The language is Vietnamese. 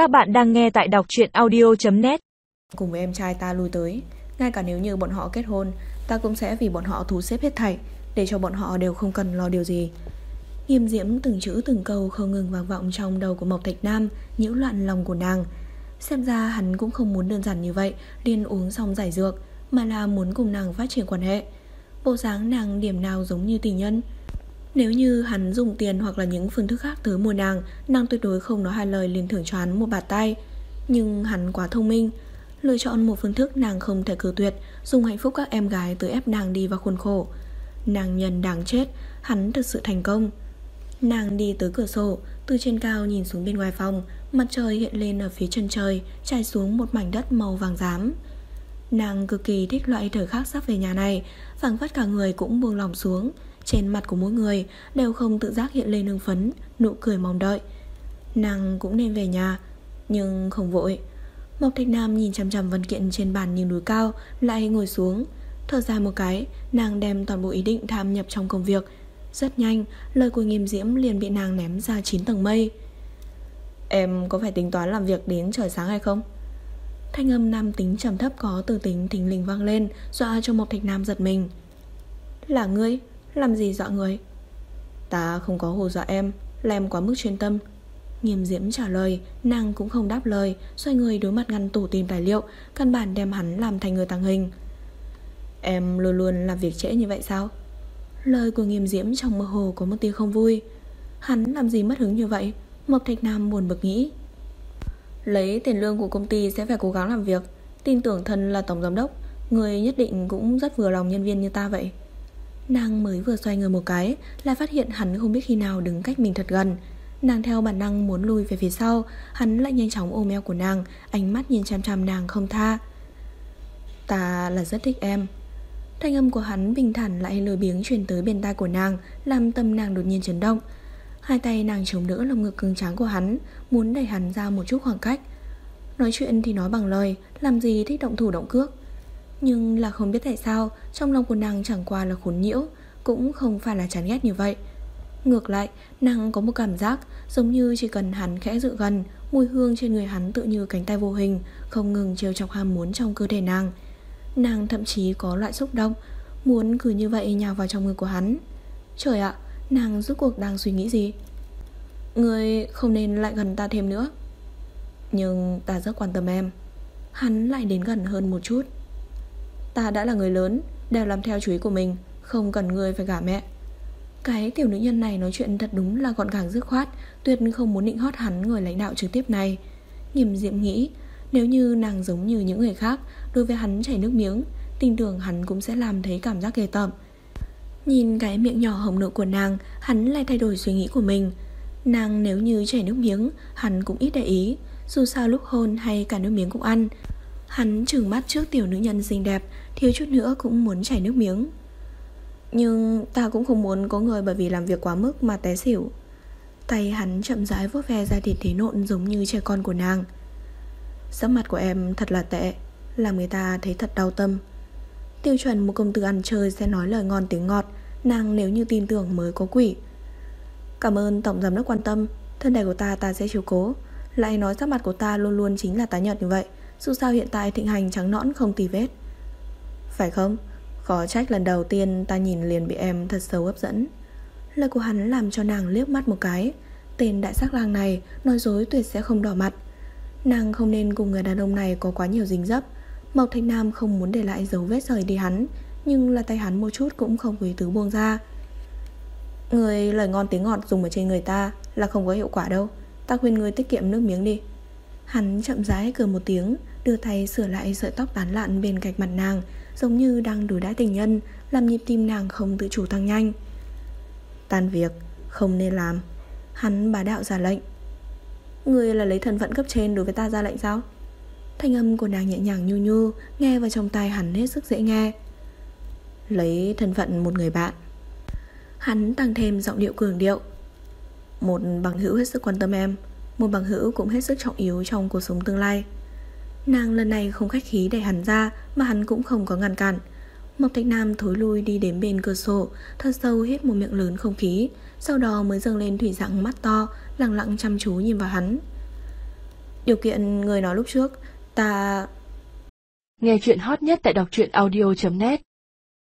Các bạn đang nghe tại đọc truyện audio.net Cùng với em trai ta lui tới, Ngay cả nếu như bọn họ kết hôn, Ta cũng sẽ vì bọn họ thu xếp hết thảy, Để cho bọn họ đều không cần lo điều gì. Nghiêm diễm từng chữ từng câu không ngừng vang vọng trong đầu của Mộc Thạch Nam, nhiễu loạn lòng của nàng. Xem ra hắn cũng không muốn đơn giản như vậy, liền uống xong giải dược, Mà là muốn cùng nàng phát triển quan hệ. Bộ dáng nàng điểm nào giống như tình nhân nếu như hắn dùng tiền hoặc là những phương thức khác tới mua nàng Nàng tuyệt đối không nói hai lời liền thưởng cho hắn một bạt tay. Nhưng hắn quá thông minh, Lựa chọn một phương thức nàng không thể cử tuyệt, Dùng hạnh phúc các em gái tới ép nàng đi vào khuôn khổ. Nàng nhân đáng chết, Hắn thực sự thành công. Nàng đi tới cửa sổ, Từ trên cao nhìn xuống bên ngoài phòng, Mặt trời hiện lên ở phía chân trời, Trải xuống một mảnh đất màu vàng rám Nàng cực kỳ thích loại thời khắc sắp về nhà này, phảng phất cả người cũng buông lòng xuống. Trên mặt của mỗi người Đều không tự giác hiện lên hương phấn, Nụ cười mong đợi. Nàng cũng nên về nhà, Nhưng không vội. Mộc Thạch Nam nhìn chằm chằm văn kiện trên bàn như núi cao, Lại ngồi xuống. Thở ra một cái, Nàng đem toàn bộ ý định tham nhập trong công việc. Rất nhanh, Lời của nghiêm diễm liền bị nàng ném ra 9 tầng mây. Em có phải tính toán làm việc đến trời sáng hay không? Thanh âm nam tính trầm thấp có từ tính thình lình vang lên, Dọa cho Mộc Thạch Nam giật mình. Là ngươi? Làm gì dọa người? Ta không có hồ dọa em Là em quá mức chuyên tâm. Nghiêm diễm trả lời, Nàng cũng không đáp lời, Xoay người đối mặt ngăn tủ tìm tài liệu, Căn bản đem hắn làm thành người tàng hình. Em luôn luôn làm việc trễ như vậy sao? Lời của nghiêm diễm trong mơ hồ có một tia không vui. Hắn làm gì mất hứng như vậy? Mộc Thạch Nam buồn bực nghĩ. Lấy tiền lương của công ty sẽ phải cố gắng làm việc. Tin tưởng thân là tổng giám đốc, Người nhất định cũng rất vừa lòng nhân viên như ta vậy. Nàng mới vừa xoay người một cái Lại phát hiện hắn không biết khi nào đứng cách mình thật gần. Nàng theo bản năng muốn lùi về phía sau, Hắn lại nhanh chóng ôm eo của nàng, Ánh mắt nhìn chăm chăm nàng không tha. Ta là rất thích em. Thanh âm của hắn bình thản lại lười biếng truyền tới bên tai của nàng, Làm tâm nàng đột nhiên chấn động. Hai tay nàng chống đỡ lồng ngực cứng tráng của hắn, Muốn đẩy hắn ra một chút khoảng cách. Nói chuyện thì nói bằng lời, Làm gì thích động thủ động cước. Nhưng là không biết tại sao, Trong lòng của nàng chẳng qua là khốn nhiễu, Cũng không phải là chán ghét như vậy. Ngược lại, nàng có một cảm giác Giống như chỉ cần hắn khẽ dự gần, Mùi hương trên người hắn tự như cánh tay vô hình, Không ngừng trêu chọc ham muốn trong cơ thể nàng. Nàng thậm chí có loại xúc động, Muốn cứ như vậy nhào vào trong người của hắn. Trời ạ, Nàng rốt cuộc đang suy nghĩ gì? Người không nên lại gần ta thêm nữa. Nhưng ta rất quan tâm em. Hắn lại đến gần hơn một chút. Ta đã là người lớn, Đều làm theo chú ý của mình, Không cần người phải gả mẹ. Cái tiểu nữ nhân này nói chuyện thật đúng là gọn gàng dứt khoát, Tuyệt không muốn định hót hắn người lãnh đạo trực tiếp này. Nghiêm diệm nghĩ, Nếu như nàng giống như những người khác, Đối với hắn chảy nước miếng, Tin tưởng hắn cũng sẽ làm thấy cảm giác ghê tởm. Nhìn cái miệng nhỏ hồng nộ của nàng, Hắn lại thay đổi suy nghĩ của mình. Nàng nếu như chảy nước miếng, Hắn cũng ít để ý, Dù sao lúc hôn hay cả nước miếng cũng ăn Hắn trừng mắt trước tiểu nữ nhân xinh đẹp, Thiếu chút nữa cũng muốn chảy nước miếng. Nhưng ta cũng không muốn có người bởi vì làm việc quá mức mà té xỉu. Tay hắn chậm rãi vuốt ve ra thịt thế nộn giống như trẻ con của nàng. Sắc mặt của em thật là tệ, Làm người ta thấy thật đau tâm. Tiêu chuẩn một công tử ăn chơi sẽ nói lời ngon tiếng ngọt, Nàng nếu như tin tưởng mới có quỷ. Cảm ơn Tổng Giám đốc quan tâm, Thân thể của ta ta sẽ chiếu cố. Lại nói sắc mặt của ta luôn luôn chính là tái nhợt như vậy. Dù sao hiện tại thịnh hành trắng nõn không tì vết. Phải không? khó trách lần đầu tiên ta nhìn liền bị em thật sâu hấp dẫn. Lời của hắn làm cho nàng liếc mắt một cái. Tên đại sắc lang này Nói dối tuyệt sẽ không đỏ mặt. Nàng không nên cùng người đàn ông này có quá nhiều dính dấp. Mộc Thanh Nam không muốn để lại dấu vết rời đi hắn, Nhưng là tay hắn một chút cũng không quý tứ buông ra. Người lời ngon tiếng ngọt dùng ở trên người ta Là không có hiệu quả đâu. Ta khuyên người tiết kiệm nước miếng đi. Hắn chậm rãi cười một tiếng Đưa tay sửa lại sợi tóc tán lạn bên cạnh mặt nàng, Giống như đang đối đãi tình nhân, Làm nhịp tim nàng không tự chủ tăng nhanh. Tan việc, Không nên làm. Hắn bá đạo ra lệnh. Người là lấy thân phận cấp trên đối với ta ra lệnh sao? Thanh âm của nàng nhẹ nhàng nhu nhu, Nghe vào trong tai hắn hết sức dễ nghe. Lấy thân phận một người bạn. Hắn tăng thêm giọng điệu cường điệu. Một bằng hữu hết sức quan tâm em, Một bằng hữu cũng hết sức trọng yếu trong cuộc sống tương lai. Nàng lần này không khách khí để hắn ra, Mà hắn cũng không có ngăn cản. Mộc Thạch Nam thối lui đi đến bên cửa sổ Thật sâu hít một miệng lớn không khí, Sau đó mới dâng lên thủy dạng mắt to, Lặng lặng chăm chú nhìn vào hắn. Điều kiện người nói lúc trước, Ta Nghe chuyện hot nhất tại đọc truyện audio.net